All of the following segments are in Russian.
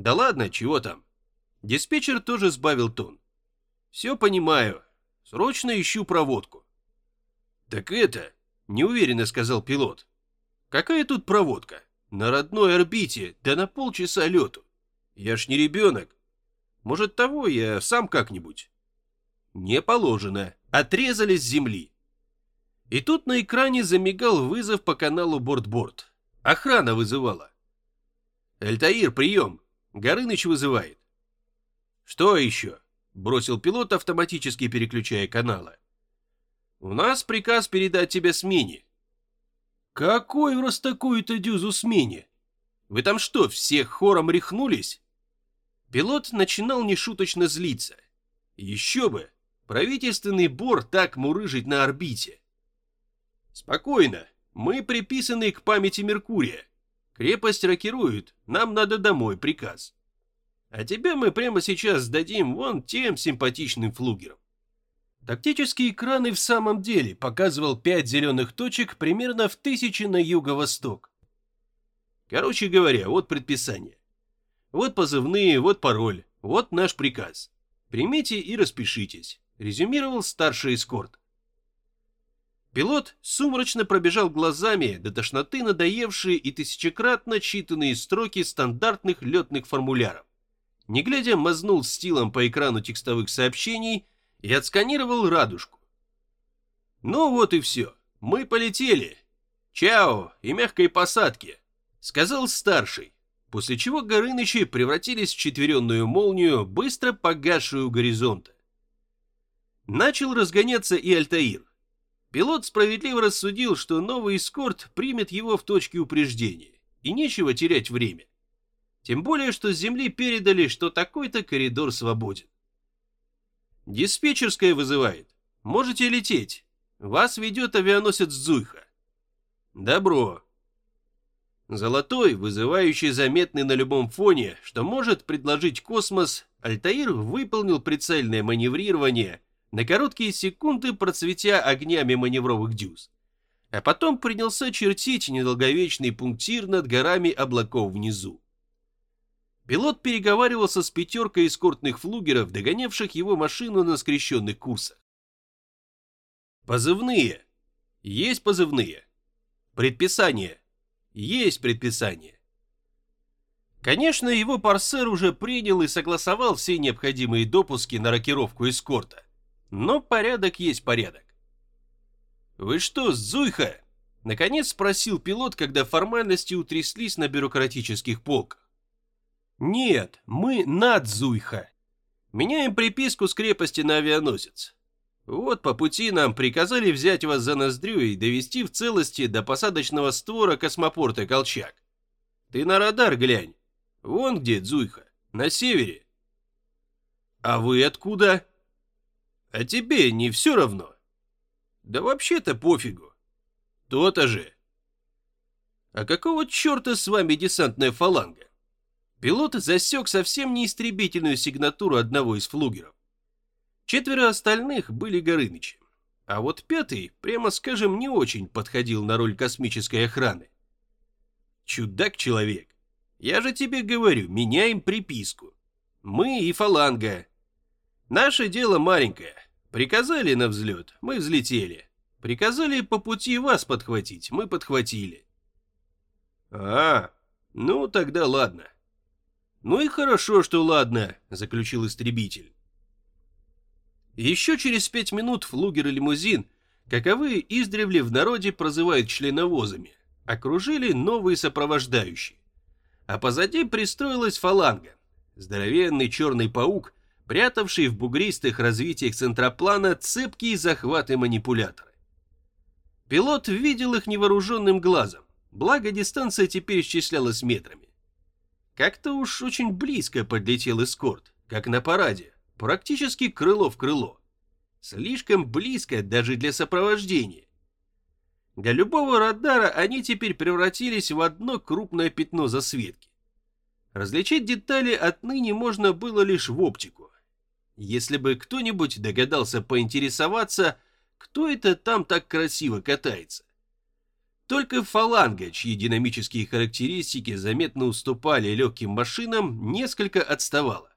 Да ладно, чего там? Диспетчер тоже сбавил тон. Все понимаю. Срочно ищу проводку. Так это, неуверенно сказал пилот. Какая тут проводка? На родной орбите, да на полчаса лету. Я ж не ребенок. Может того, я сам как-нибудь. Не положено. Отрезали с земли. И тут на экране замигал вызов по каналу Борт-Борт. Охрана вызывала. «Эльтаир, прием! Горыныч вызывает». «Что еще?» — бросил пилот, автоматически переключая каналы. «У нас приказ передать тебе смене». «Какой раз такую-то дюзу смене? Вы там что, все хором рехнулись?» Пилот начинал нешуточно злиться. Еще бы, правительственный бор так мурыжить на орбите. Спокойно, мы приписаны к памяти Меркурия. Крепость рокирует, нам надо домой приказ. А тебя мы прямо сейчас сдадим вон тем симпатичным флугерам. Тактический экран и в самом деле показывал пять зеленых точек примерно в тысячи на юго-восток. Короче говоря, вот предписание. Вот позывные, вот пароль, вот наш приказ. Примите и распишитесь, резюмировал старший эскорт. Пилот сумрачно пробежал глазами до тошноты надоевшие и тысячекратно читанные строки стандартных летных формуляров. Не глядя, мазнул стилом по экрану текстовых сообщений и отсканировал радужку. «Ну вот и все, мы полетели. Чао и мягкой посадки», — сказал старший, после чего Горынычи превратились в четверенную молнию, быстро погасшую горизонта. Начал разгоняться и Альтаир. Пилот справедливо рассудил, что новый эскорт примет его в точке упреждения, и нечего терять время. Тем более, что с земли передали, что такой-то коридор свободен. Диспетчерская вызывает. Можете лететь. Вас ведет авианосец Зуйха. Добро. Золотой, вызывающий заметный на любом фоне, что может предложить космос, Альтаир выполнил прицельное маневрирование, на короткие секунды процветя огнями маневровых дюз. А потом принялся чертить недолговечный пунктир над горами облаков внизу. Пилот переговаривался с пятеркой эскортных флугеров, догонявших его машину на скрещенных курсах. Позывные. Есть позывные. Предписание. Есть предписание. Конечно, его парсер уже принял и согласовал все необходимые допуски на рокировку эскорта. Но порядок есть порядок. «Вы что, Зуйха?» — наконец спросил пилот, когда формальности утряслись на бюрократических полках. Нет, мы над Зуйха. Меняем приписку с крепости на авианосец. Вот по пути нам приказали взять вас за ноздрю и довести в целости до посадочного створа космопорта Колчак. Ты на радар глянь. Вон где Зуйха, на севере. А вы откуда? А тебе не все равно? Да вообще-то пофигу. То-то же. А какого черта с вами десантная фаланга? Пилот засек совсем неистребительную сигнатуру одного из флугеров. Четверо остальных были Горынычи, а вот пятый, прямо скажем, не очень подходил на роль космической охраны. Чудак-человек, я же тебе говорю, меняем приписку. Мы и фаланга. Наше дело маленькое. Приказали на взлет, мы взлетели. Приказали по пути вас подхватить, мы подхватили. А, ну тогда ладно. «Ну и хорошо, что ладно», — заключил истребитель. Еще через пять минут флугер и лимузин, каковы издревле в народе прозывают членовозами, окружили новые сопровождающие. А позади пристроилась фаланга, здоровенный черный паук, прятавший в бугристых развитиях центроплана цепкие захваты манипуляторы. Пилот видел их невооруженным глазом, благо дистанция теперь исчислялась метрами. Как-то уж очень близко подлетел эскорт, как на параде, практически крыло в крыло. Слишком близко даже для сопровождения. Для любого радара они теперь превратились в одно крупное пятно засветки. Различить детали отныне можно было лишь в оптику. Если бы кто-нибудь догадался поинтересоваться, кто это там так красиво катается. Только фаланга, чьи динамические характеристики заметно уступали легким машинам, несколько отставала.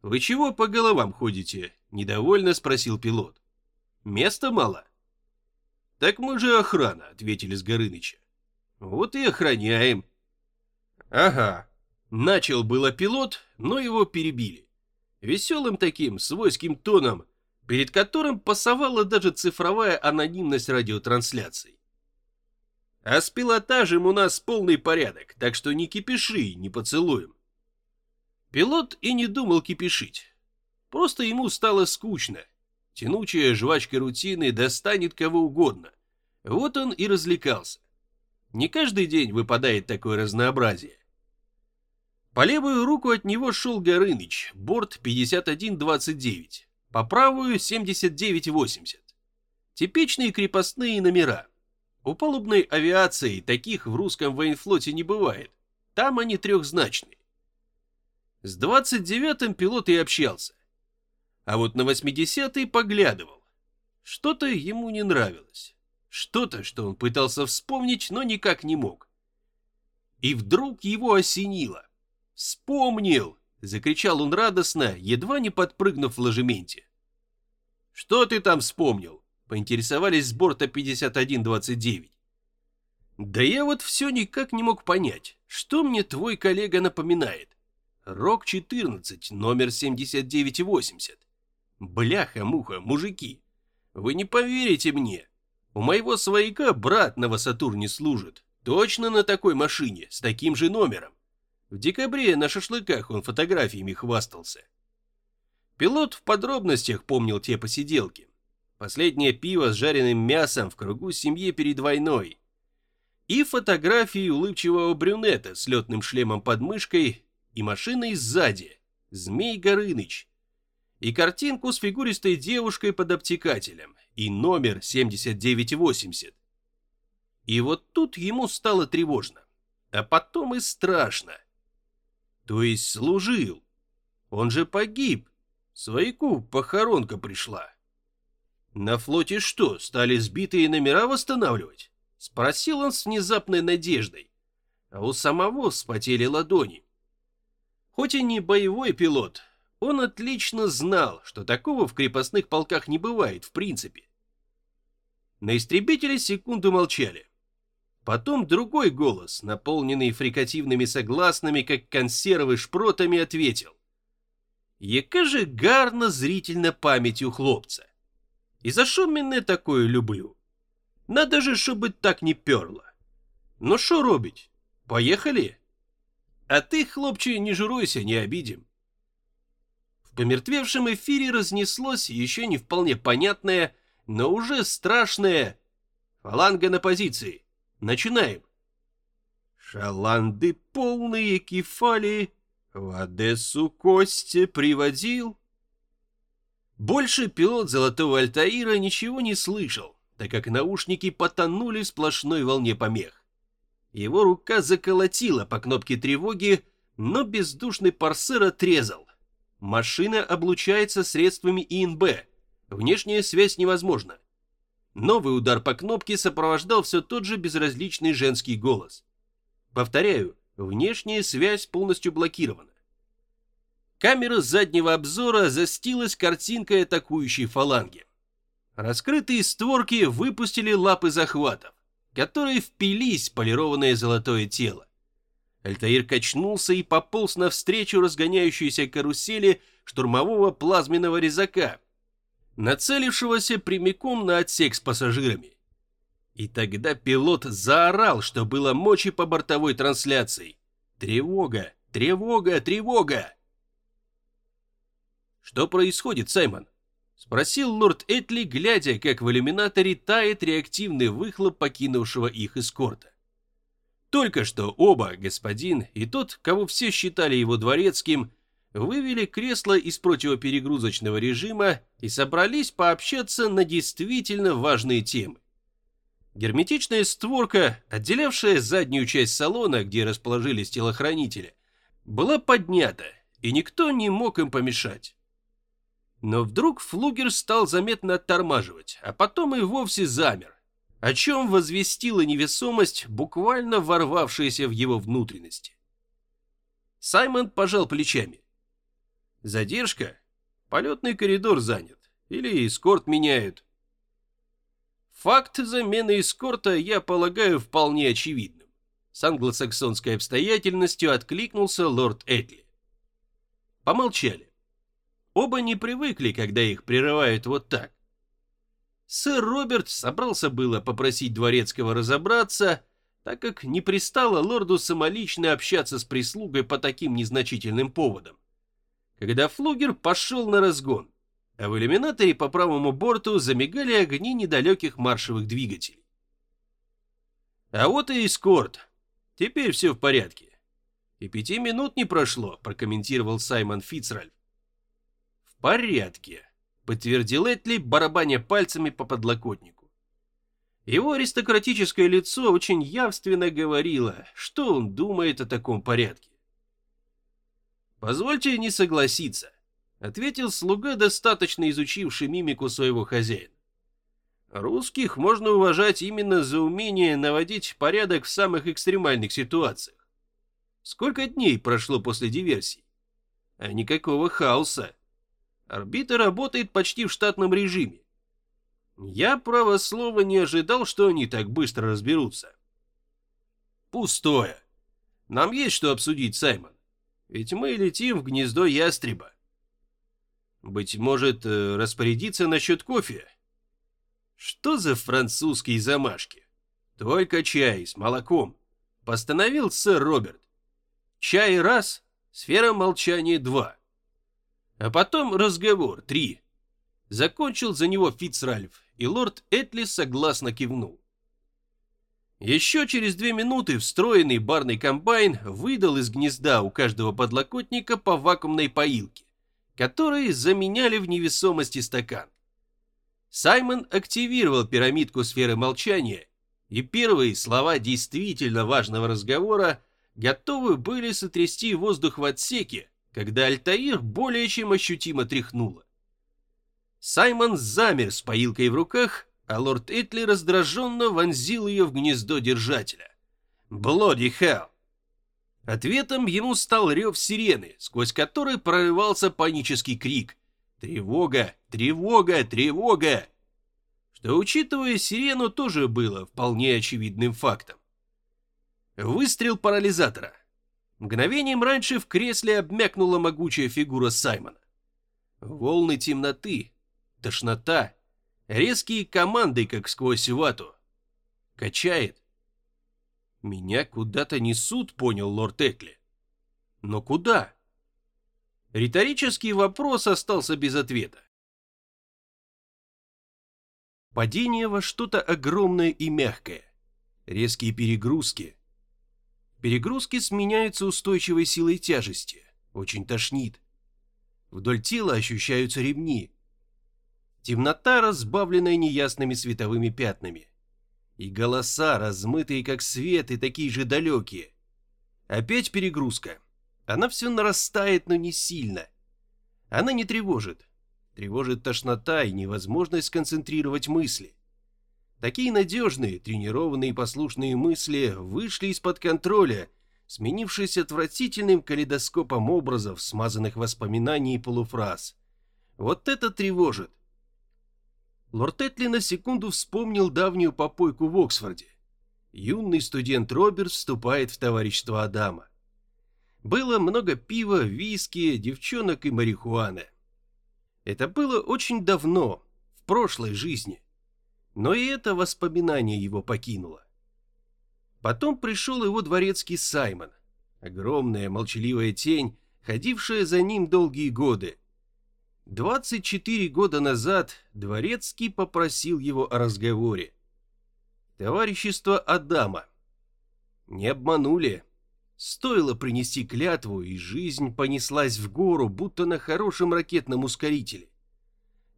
«Вы чего по головам ходите?» – недовольно спросил пилот. «Места мало?» «Так мы же охрана», – ответили с Горыныча. «Вот и охраняем». «Ага». Начал было пилот, но его перебили. Веселым таким, свойским тоном, перед которым пасовала даже цифровая анонимность радиотрансляций. А с пилотажем у нас полный порядок, так что не кипиши, не поцелуем. Пилот и не думал кипишить. Просто ему стало скучно. Тянучая жвачка рутины достанет кого угодно. Вот он и развлекался. Не каждый день выпадает такое разнообразие. По левую руку от него шел Горыныч, борт 5129, по правую 7980. Типичные крепостные номера. У палубной авиации таких в русском военфлоте не бывает. Там они трехзначные. С 29-м пилот и общался. А вот на 80-й поглядывал. Что-то ему не нравилось. Что-то, что он пытался вспомнить, но никак не мог. И вдруг его осенило. «Вспомнил!» — закричал он радостно, едва не подпрыгнув в ложементе. «Что ты там вспомнил?» поинтересовались с борта 5129. Да я вот все никак не мог понять, что мне твой коллега напоминает. Рок-14, номер 7980. Бляха-муха, мужики, вы не поверите мне. У моего свояка брат на Васатурне служит. Точно на такой машине, с таким же номером. В декабре на шашлыках он фотографиями хвастался. Пилот в подробностях помнил те посиделки. Последнее пиво с жареным мясом в кругу семьи перед войной. И фотографии улыбчивого брюнета с летным шлемом под мышкой и машиной сзади. Змей Горыныч. И картинку с фигуристой девушкой под обтекателем. И номер 7980. И вот тут ему стало тревожно. А потом и страшно. То есть служил. Он же погиб. Свояку похоронка пришла. «На флоте что, стали сбитые номера восстанавливать?» — спросил он с внезапной надеждой. А у самого вспотели ладони. Хоть и не боевой пилот, он отлично знал, что такого в крепостных полках не бывает в принципе. На истребителе секунду молчали. Потом другой голос, наполненный фрикативными согласными, как консервы шпротами, ответил. Яка же гарна зрительно память у хлопца. И за що мене такою люблю? Надо же, чтобы так не перло. Ну что робить? Поехали? А ты, хлопче, не жируйся, не обидим. В помертвевшем эфире разнеслось еще не вполне понятное, но уже страшное «Фаланга на позиции. Начинаем». Шаланды полные кефали в Одессу Костя приводил. Больше пилот Золотого Альтаира ничего не слышал, так как наушники потонули в сплошной волне помех. Его рука заколотила по кнопке тревоги, но бездушный парсер отрезал. Машина облучается средствами ИНБ. Внешняя связь невозможна. Новый удар по кнопке сопровождал все тот же безразличный женский голос. Повторяю, внешняя связь полностью блокирована. Камера заднего обзора застилась картинкой атакующей фаланги. Раскрытые створки выпустили лапы захватов, которые впились в полированное золотое тело. Альтаир качнулся и пополз навстречу разгоняющейся карусели штурмового плазменного резака, нацелившегося прямиком на отсек с пассажирами. И тогда пилот заорал, что было мочи по бортовой трансляции. «Тревога! Тревога! Тревога!» «Что происходит, Саймон?» — спросил лорд Этли, глядя, как в иллюминаторе тает реактивный выхлоп покинувшего их эскорта. Только что оба, господин и тот, кого все считали его дворецким, вывели кресло из противоперегрузочного режима и собрались пообщаться на действительно важные темы. Герметичная створка, отделявшая заднюю часть салона, где расположились телохранители, была поднята, и никто не мог им помешать. Но вдруг флугер стал заметно оттормаживать, а потом и вовсе замер. о чем возвестила невесомость, буквально ворвавшаяся в его внутренности. Саймон пожал плечами. Задержка? Полетный коридор занят. Или эскорт меняют. Факт замены эскорта, я полагаю, вполне очевидным. С англосаксонской обстоятельностью откликнулся лорд Эдли. Помолчали. Оба не привыкли, когда их прерывают вот так. Сэр Роберт собрался было попросить дворецкого разобраться, так как не пристало лорду самолично общаться с прислугой по таким незначительным поводам. Когда флугер пошел на разгон, а в иллюминаторе по правому борту замигали огни недалеких маршевых двигателей. А вот и эскорт. Теперь все в порядке. И пяти минут не прошло, прокомментировал Саймон Фицральф. В порядке, подтвердил Этли, барабаня пальцами по подлокотнику. Его аристократическое лицо очень явственно говорило, что он думает о таком порядке. Позвольте не согласиться. — ответил слуга, достаточно изучивший мимику своего хозяина. «Русских можно уважать именно за умение наводить порядок в самых экстремальных ситуациях. Сколько дней прошло после диверсии? А никакого хаоса. Орбита работает почти в штатном режиме. Я, право слова, не ожидал, что они так быстро разберутся. Пустое. Нам есть что обсудить, Саймон. Ведь мы летим в гнездо ястреба. Быть может, э, распорядиться насчет кофе? Что за французские замашки? Только чай с молоком. Постановил сэр Роберт. Чай раз, сфера молчания два. А потом разговор три. Закончил за него Фицральф, и лорд Этли согласно кивнул. Еще через две минуты встроенный барный комбайн выдал из гнезда у каждого подлокотника по вакуумной поилке которые заменяли в невесомости стакан. Саймон активировал пирамидку сферы молчания, и первые слова действительно важного разговора готовы были сотрясти воздух в отсеке, когда Альтаир более чем ощутимо тряхнуло. Саймон замер с поилкой в руках, а лорд Этли раздраженно вонзил ее в гнездо держателя. «Bloody hell!» Ответом ему стал рев сирены, сквозь который прорывался панический крик. «Тревога! Тревога! Тревога!» Что, учитывая сирену, тоже было вполне очевидным фактом. Выстрел парализатора. Мгновением раньше в кресле обмякнула могучая фигура Саймона. Волны темноты, тошнота, резкие команды, как сквозь вату. Качает, меня куда-то несут, понял лорд Экли. Но куда? Риторический вопрос остался без ответа. Падение во что-то огромное и мягкое. Резкие перегрузки. Перегрузки сменяются устойчивой силой тяжести. Очень тошнит. Вдоль тела ощущаются ремни. Темнота, разбавленная неясными световыми пятнами. И голоса, размытые как свет и такие же далекие. Опять перегрузка. Она все нарастает, но не сильно. Она не тревожит. Тревожит тошнота и невозможность сконцентрировать мысли. Такие надежные, тренированные и послушные мысли вышли из-под контроля, сменившись отвратительным калейдоскопом образов, смазанных воспоминаний и полуфраз. Вот это тревожит. Лорд Этли на секунду вспомнил давнюю попойку в Оксфорде. Юный студент Роберт вступает в товарищество Адама. Было много пива, виски, девчонок и марихуаны. Это было очень давно, в прошлой жизни. Но и это воспоминание его покинуло. Потом пришел его дворецкий Саймон, огромная молчаливая тень, ходившая за ним долгие годы, 24 года назад Дворецкий попросил его о разговоре. Товарищество Адама. Не обманули. Стоило принести клятву, и жизнь понеслась в гору, будто на хорошем ракетном ускорителе.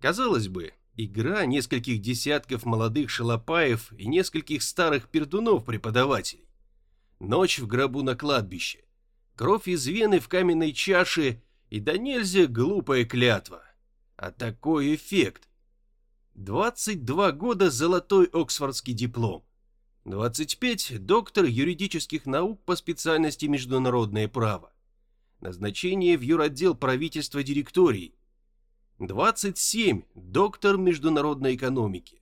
Казалось бы, игра нескольких десятков молодых шалопаев и нескольких старых пердунов-преподавателей. Ночь в гробу на кладбище. Кровь из вены в каменной чаше и да нельзя глупая клятва. А такой эффект. 22 года золотой оксфордский диплом. 25 доктор юридических наук по специальности международное право. Назначение в юротдел правительства директории. 27 доктор международной экономики.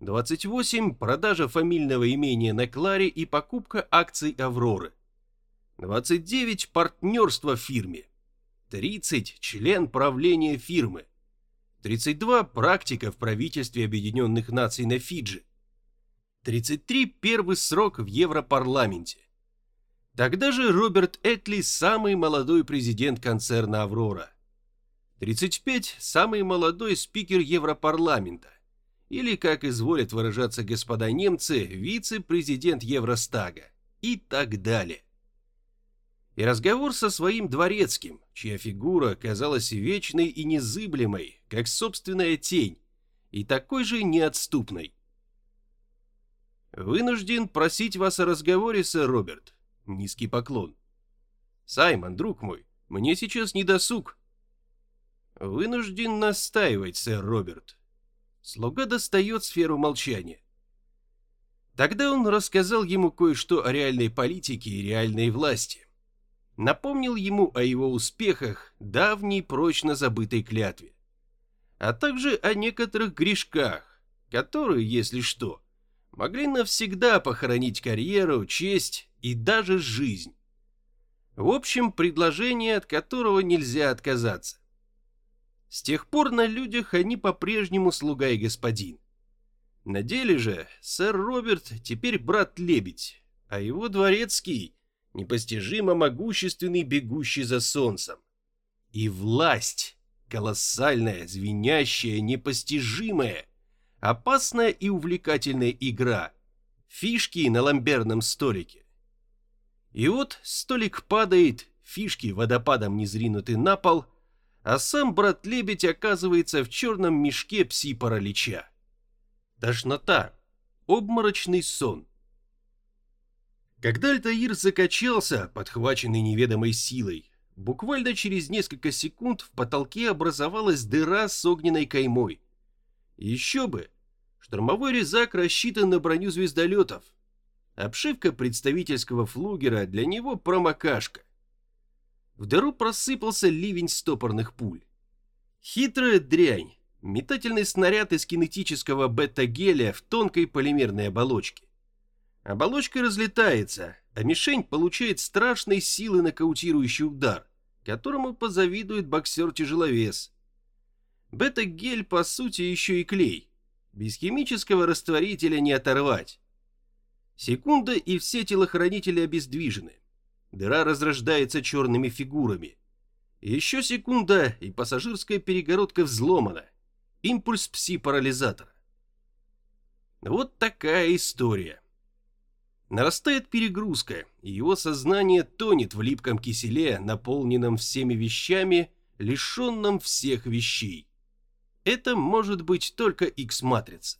28 продажа фамильного имения на Кларе и покупка акций Авроры. 29 партнерство в фирме. 30 член правления фирмы. 32 практика в правительстве Объединенных Наций на Фиджи. 33 первый срок в Европарламенте. Тогда же Роберт Этли самый молодой президент концерна «Аврора». 35 самый молодой спикер Европарламента. Или, как изволят выражаться господа немцы, вице-президент Евростага. И так далее и разговор со своим дворецким, чья фигура казалась вечной и незыблемой, как собственная тень, и такой же неотступной. «Вынужден просить вас о разговоре, сэр Роберт». Низкий поклон. «Саймон, друг мой, мне сейчас не досуг». «Вынужден настаивать, сэр Роберт». Слуга достает сферу молчания. Тогда он рассказал ему кое-что о реальной политике и реальной власти напомнил ему о его успехах, давней прочно забытой клятве, а также о некоторых грешках, которые, если что, могли навсегда похоронить карьеру, честь и даже жизнь. В общем, предложение, от которого нельзя отказаться. С тех пор на людях они по-прежнему слуга и господин. На деле же сэр Роберт теперь брат-лебедь, а его дворецкий непостижимо могущественный, бегущий за солнцем. И власть, колоссальная, звенящая, непостижимая, опасная и увлекательная игра, фишки на ламберном столике. И вот столик падает, фишки водопадом не зринуты на пол, а сам брат-лебедь оказывается в черном мешке пси-паралича. Тошнота, обморочный сон — когда Альтаир закачался, подхваченный неведомой силой, буквально через несколько секунд в потолке образовалась дыра с огненной каймой. Еще бы! Штурмовой резак рассчитан на броню звездолетов. Обшивка представительского флугера для него промокашка. В дыру просыпался ливень стопорных пуль. Хитрая дрянь, метательный снаряд из кинетического бета-геля в тонкой полимерной оболочке. Оболочка разлетается, а мишень получает страшной силы нокаутирующий удар, которому позавидует боксер-тяжеловес. Бета-гель по сути еще и клей. Без химического растворителя не оторвать. Секунда и все телохранители обездвижены. Дыра разрождается черными фигурами. Еще секунда и пассажирская перегородка взломана. Импульс пси-парализатора. Вот такая история. Нарастает перегрузка, его сознание тонет в липком киселе, наполненном всеми вещами, лишенном всех вещей. Это может быть только X-матрица.